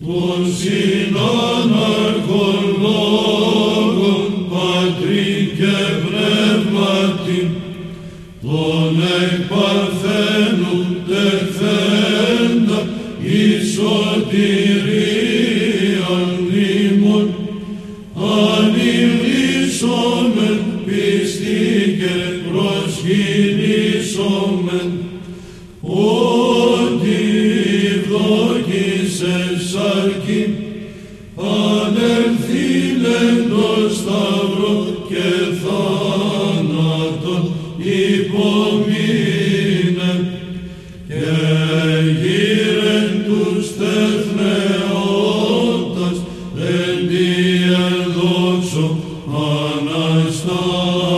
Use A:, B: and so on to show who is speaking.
A: των συνών αρχολόγων πατρί και πνεύματι των τεφέντα τεχθέντα η σωτηρίαν ημών. Ανηλύσομεν πίστη και προσκυνήσομεν δόκισε σάρκι, ανελθήλεν το σταυρό και θάνατο υπομείνε και γύρε τους τεθνεώτας εν τη ενδόξω Αναστάσεως.